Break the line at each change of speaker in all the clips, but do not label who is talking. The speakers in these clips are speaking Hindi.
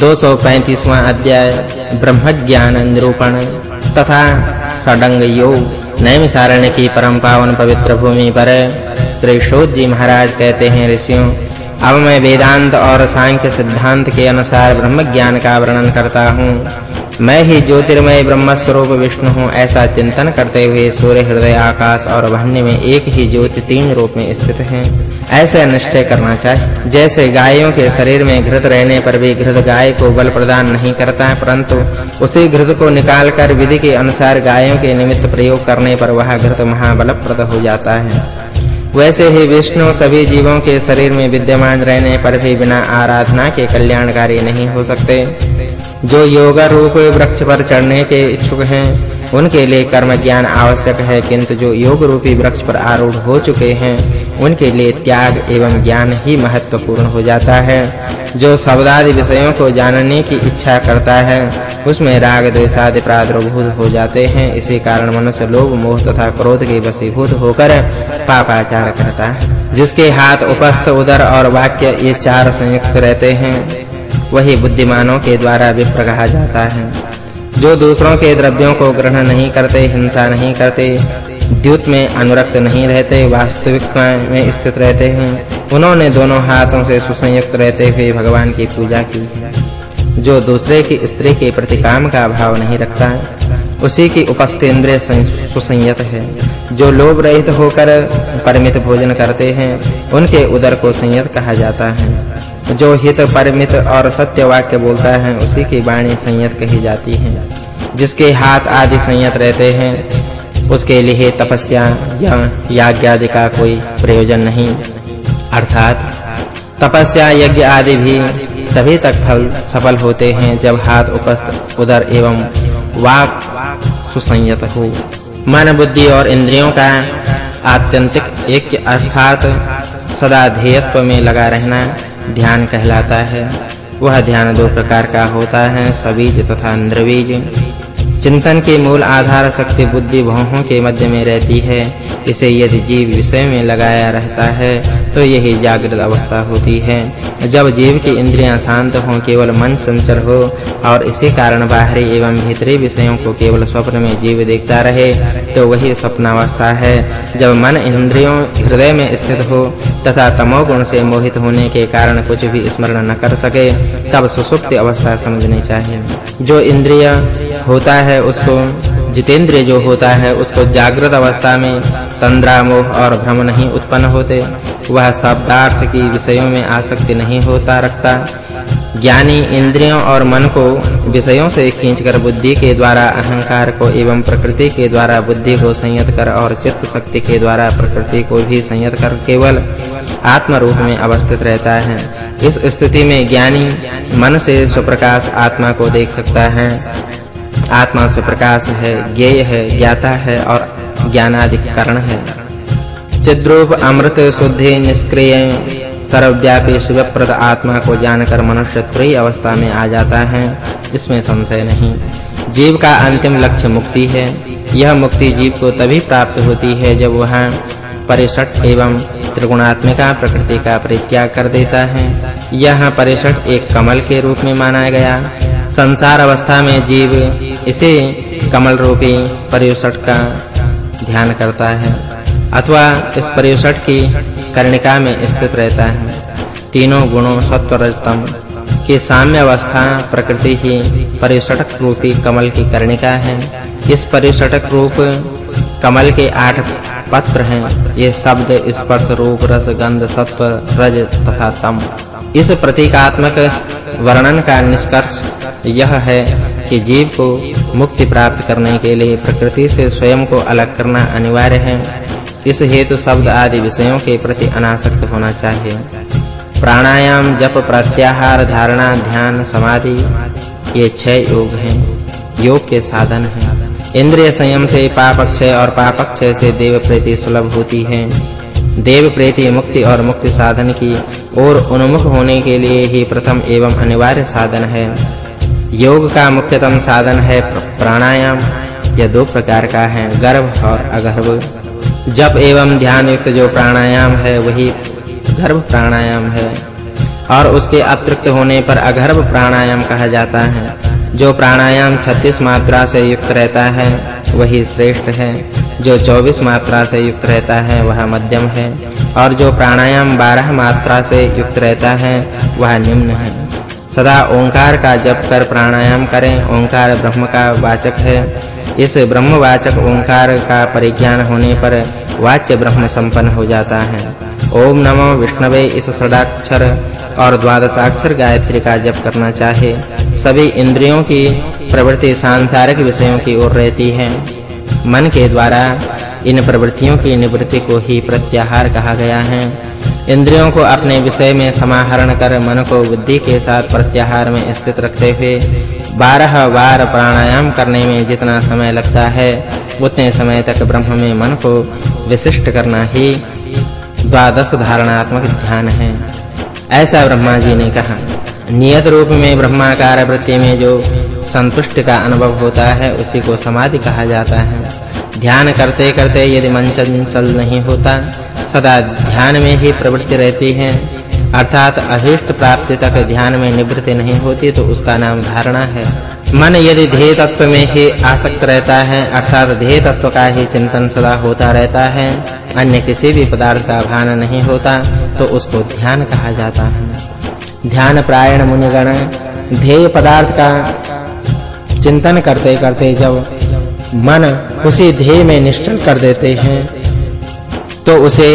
235वां अध्याय ब्रह्मज्ञान निरूपण तथा सडंग योग नैमिसारण्य की परम पावन पवित्र भूमि पर श्री शोध जी महाराज कहते हैं, ऋषियों, अब मैं वेदांत और सांख्य सिद्धांत के अनुसार ब्रह्म ज्ञान का वर्णन करता हूँ। मैं ही ज्योतिर्मय ब्रह्म स्वरूप विष्णु हूँ, ऐसा चिंतन करते हुए सूर्य हृदय, आकाश और वन्य में एक ही ज्योति तीन रूप में स्थित है। ऐसे निश्चय करना चाहिए। जैसे गायों के शरीर में घृत रहने पर भी घृत गाय को बल प्रदान नहीं करता है परंतु उसी घृत को निकालकर विधि के अनुसार गायों के निमित्त प्रयोग करने पर वह घृत महाबलप्रद हो जाता है। वैसे ही विष्णु सभी जीवों के शरीर में विद्यमान रहने पर भी बिना आराधना के कल्याणकारी नहीं हो सकते। जो योग रूप वृक्ष पर चढ़ने के इच्छुक हैं, उनके लिए कर्म ज्ञान आवश्यक है, किंतु जो योग रूपी वृक्ष पर आरूढ़ हो चुके हैं, उनके लिए त्याग एवं ज्ञान ही महत्वपूर्ण हो जाता है। जो शब्दादि विषयों को जानने की इच्छा करता है, उसमें राग द्वेष आदि प्रादुर्भूत हो जाते हैं। इसी कारण मनुष्य लोभ, मोह तथा क्रोध के वशीभूत होकर पापाचार करता है, जिसके हाथ उपस्थ, उदर और वाक्य ये चार संयुक्त रहते हैं। वही बुद्धिमानों के द्वारा विप्र कहा जाता है। जो दूसरों के द्रव्यों को ग्रहण नहीं करते, हिंसा नहीं करते, द्युत में अनुरक्त नहीं रहते, वास्तविक में स्थित रहते हैं, उन्होंने दोनों हाथों से सुसंयुक्त रहते हुए भगवान की पूजा की जो दूसरे की स्त्री के प्रति काम का भाव नहीं रखता, उसी की उपस्थित इंद्रिय सुसंयत है। जो लोभ रहित होकर, परिमित भोजन करते हैं, उनके उदर को संयत कहा जाता है। जो हित परिमित और सत्य वाक्य बोलता है, उसी की वाणी संयत कही जाती है। जिसके हाथ आदि संयत रहते हैं, उसके लिए तपस्या या याज्ञ आदि का कोई प्रयोजन नहीं। अर्थात, तपस्या, यज्ञ आदि भी तभी तक फल सफल होते हैं, जब हाथ उपस्थ उदर एवं वाक सुसंयत हो। मन, बुद्धि और इंद्रियों का आत्यंतिक एक अर्थात सदा ध्येयत्व में लगा रहना ध्यान कहलाता है। वह ध्यान दो प्रकार का होता है, सबीज तथा निर्बीज। चिंतन के मूल आधार शक्ति बुद्धि भौहों के मध्य में रहती है। इसे यदि जीव विषय में लगाया रहता है तो यही जागृत अवस्था होती है। जब जीव की इंद्रियाँ शांत हों, केवल मन चंचल हो, और इसी कारण बाहरी एवं भीतरी विषयों को केवल स्वप्न में जीव देखता रहे तो वही स्वप्नावस्था है। जब मन इंद्रियों हृदय में स्थित हो, तथा तमोगुण से मोहित होने के कारण कुछ भी स्मरण न कर सके, तब सुसुप्ति अवस्था समझनी चाहिए। जो इंद्रिय होता है, उसको जितेंद्रिय जो होता है, उसको जागृत अवस्था में तंद्रा, मोह और भ्रम नहीं उत्पन्न होते। वह शब्दार्थ की विषयों में आसक्ति नहीं होता रखता। ज्ञानी इंद्रियों और मन को विषयों से खींचकर बुद्धि के द्वारा, अहंकार को एवं प्रकृति के द्वारा, बुद्धि को संयत कर और चित्त शक्ति के द्वारा, प्रकृति को भी संयत कर केवल आत्म रूप में अवस्थित रहता है। इस स्थिति में ज्ञानी मन से स्वप्रकाश आत्मा को देख सकता है। आत्मा स्वप्रकाश है, ज्ञेय है, ज्ञाता है और ज्ञानादि कारण है। चिद्रूप अमृत शुद्धि निष्क्रिय सर्वव्यापी शिवप्रद आत्मा को जानकर मनुष्य त्रयी अवस्था में आ जाता है, इसमें संशय नहीं। जीव का अंतिम लक्ष्य मुक्ति है। यह मुक्ति जीव को तभी प्राप्त होती है जब वह परिषट एवं त्रिगुणात्मिका प्रकृति का परित्याग कर देता है। यह परिषट एक कमल के रूप में माना गया। संसार अवस्था में जीव इसे कमल रूपी परिषट का ध्यान करता है, अथवा इस परिषद की कर्णिका में स्थित रहता है। तीनों गुणों सत्व रजतम की साम्य अवस्था प्रकृति ही परिषटक रूपी कमल की कर्णिका है। इस परिषटक रूप कमल के आठ पत्र हैं। ये शब्द, स्पर्श, रूप, रस, गंध, सत्व, रज तथा तम। इस प्रतीकात्मक वर्णन का निष्कर्ष यह है कि जीव को मुक्ति प्राप्त करने के लिए प्रकृति से स्वयं को अलग करना अनिवार्य है। इस हेतु शब्द आदि विषयों के प्रति अनासक्त होना चाहिए। प्राणायाम, जप, प्रत्याहार, धारणा, ध्यान, समाधि, ये छह योग हैं। योग के साधन हैं। इंद्रिय संयम से पाप पापक्षय और पाप पापक्षय से देव प्रीति सुलभ होती है। देव प्रीति मुक्ति और मुक्ति साधन की ओर उन्मुख होने के लिए ही प्रथम एवं अनिवार्य साधन है। योग का मुख्यतम साधन है प्राणायाम। यह दो प्रकार का है, गर्भ और अगर्भ। जप एवं ध्यान युक्त जो प्राणायाम है, वही गर्भ प्राणायाम है। और उसके अतिरिक्त होने पर अगर्भ प्राणायाम कहा जाता है। जो प्राणायाम 36 मात्रा से युक्त रहता है, वही श्रेष्ठ है। जो 24 मात्रा से युक्त रहता है, वह मध्यम है। और जो प्राणायाम 12 मात्रा से युक्त रहता है, वह निम्न है। सदा ओंकार का जप कर प्राणायाम करें। ओंकार ब्रह्म का वाचक है। इस ब्रह्मवाचक ओंकार का परिज्ञान होने पर वाच्य ब्रह्म संपन्न हो जाता है। ओम नमो विष्णवे इस षडाक्षर और द्वादशाक्षर गायत्री का जप करना चाहे। सभी इंद्रियों की प्रवृत्ति सांसारिक विषयों की ओर रहती है। मन के द्वारा इन प्रवृत्तियों की निवृत्ति को ही प्रत्याहार कहा गया है। इंद्रियों को अपने विषय में समाहरण कर मन को बुद्धि के साथ प्रत्याहार में स्थित रखते हुए 12 बार प्राणायाम करने में जितना समय लगता है, उतने समय तक ब्रह्म में मन को विशिष्ट करना ही द्वादश धारणात्मक ध्यान है। ऐसा ब्रह्मा जी ने कहा। नियत रूप में ब्रह्माकार वृत्ति में जो संतुष्ट का अनुभव होता है, उसी को समाधि कहा जाता है। ध्यान करते करते यदि मन चंचल नहीं होता, सदा ध्यान में ही प्रवृत्ति रहती है। अर्थात अभीष्ट प्राप्ति तक ध्यान में निवृत्ति नहीं होती तो उसका नाम धारणा है। मन यदि ध्येय तत्व में ही आसक्त रहता है, अर्थात ध्येय तत्व का ही चिंतन सदा होता रहता है, अन्य किसी भी पदार्थ का भान नहीं होता तो उसको ध्यान कहा जाता है। ध्यान प्रायण मुनिगण, ध्येय पदार्थ का चिंतन करते करते जब मन उसी ध्येय में निश्चल कर देते हैं तो उसे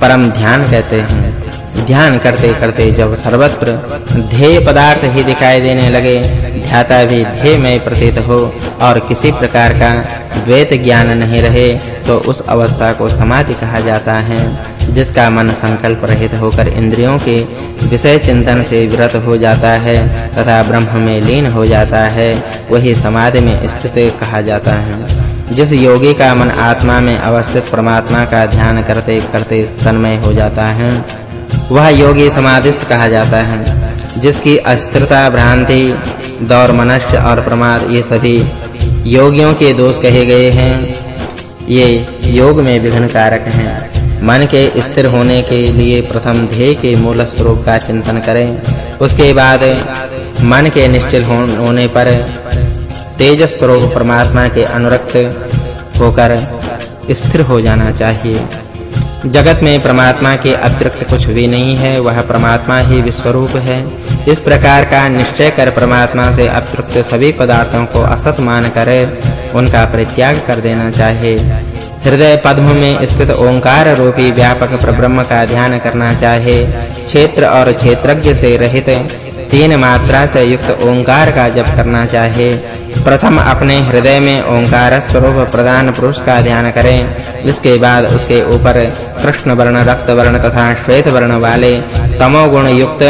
परम ध्यान कहते हैं। ध्यान करते करते जब सर्वत्र ध्येय पदार्थ ही दिखाई देने लगे, ध्याता भी में प्रतीत हो और किसी प्रकार का द्वैत ज्ञान नहीं रहे तो उस अवस्था को समाधि कहा जाता है, जिसका मन संकल्प रहित होकर इंद्रियों के विषय चिंतन से विरत हो जाता है तथा ब्रह्म में लीन हो जाता है, वही समाधि में स्थित कहा जाता है। जिस योगी का मन आत्मा में अवस्थित परमात्मा का ध्यान करते करते तन्मय हो जाता है वह योगी समाधिस्थ कहा जाता है, जिसकी अस्थिरता, भ्रांति, दौर मनुष्य और प्रमाद, ये सभी योगियों के दोष कहे गए हैं। ये योग में विघ्न कारक हैं। मन के स्थिर होने के लिए प्रथम ध्येय के मूल स्वरूप का चिंतन करें। उसके बाद मन के निश्चल होने पर तेजस स्वरूप परमात्मा के अनुरक्त होकर स्थिर हो जाना चाहिए। जगत में परमात्मा के अतिरिक्त कुछ भी नहीं है, वह परमात्मा ही विश्वरूप है। इस प्रकार का निश्चय कर परमात्मा से अतिरिक्त सभी पदार्थों को असत मान कर उनका परित्याग कर देना चाहिए हृदय पद्म में स्थित ओंकार रूपी व्यापक परब्रह्म का ध्यान करना चाहिए क्षेत्र और क्षेत्रज्ञ से रहित तीन मात्रा से युक्त ओंकार का जप करना चाहिए प्रथम अपने हृदय में ओंकार स्वरूप प्रदान पुरुष का ध्यान करें इसके बाद उसके ऊपर कृष्ण वर्ण रक्त वर्ण तथा श्वेत वर्ण वाले तमोगुण युक्त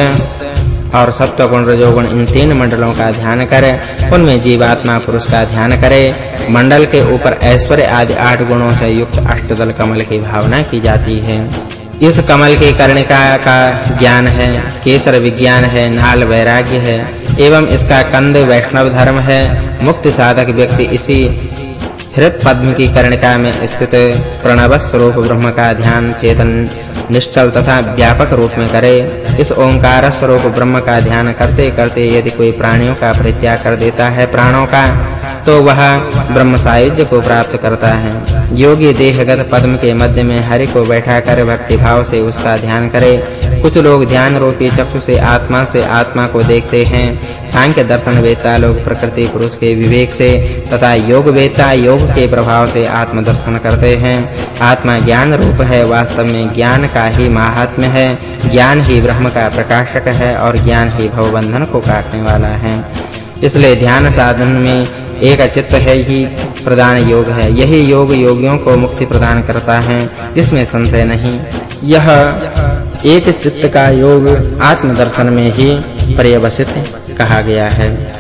और सत्व गुण रजो गुण इन तीन मंडलों का ध्यान करें। उनमें जीवात्मा पुरुष का ध्यान करें। मंडल के ऊपर ऐश्वर्य आदि आठ गुणों से युक्त अष्टदल कमल की भावना की जाती है। इस कमल के कर्णिका का ज्ञान है, केसर विज्ञान है, नाल वैराग्य है, एवं इसका कंद वैष्णव धर्म है, मुक्ति साधक व्यक्ति इसी हृत पद्म की कर्णिका में स्थित प्रणव स्वरूप ब्रह्म का ध्यान चेतन निश्चल तथा व्यापक रूप में करे। इस ओंकार स्वरूप ब्रह्म का ध्यान करते करते यदि कोई प्राणियों का परित्याग कर देता है प्राणों का तो वह ब्रह्म सायुज्य को प्राप्त करता है। योगी देहगत पद्म के मध्य में हरि को बैठा कर भक्ति भाव से उसका ध्यान करे। कुछ लोग ध्यान रूपी चक्षु से आत्मा से आत्मा को देखते हैं। सांख्य दर्शन वेता लोग प्रकृति पुरुष के विवेक से तथा योग वेता योग के प्रभाव से आत्म दर्शन करते हैं। आत्मा ज्ञान रूप है, वास्तव में ज्ञान का ही महात्म्य है। ज्ञान ही ब्रह्म का प्रकाशक है और ज्ञान ही भवबंधन को काटने वाला है। इसलिए ध्यान साधन में एक चित्त है, ही प्रदान योग है। यही योग योगियों को मुक्ति प्रदान करता है, इसमें संशय नहीं। यह एक चित्त का योग आत्मदर्शन में ही पर्यवसित कहा गया है।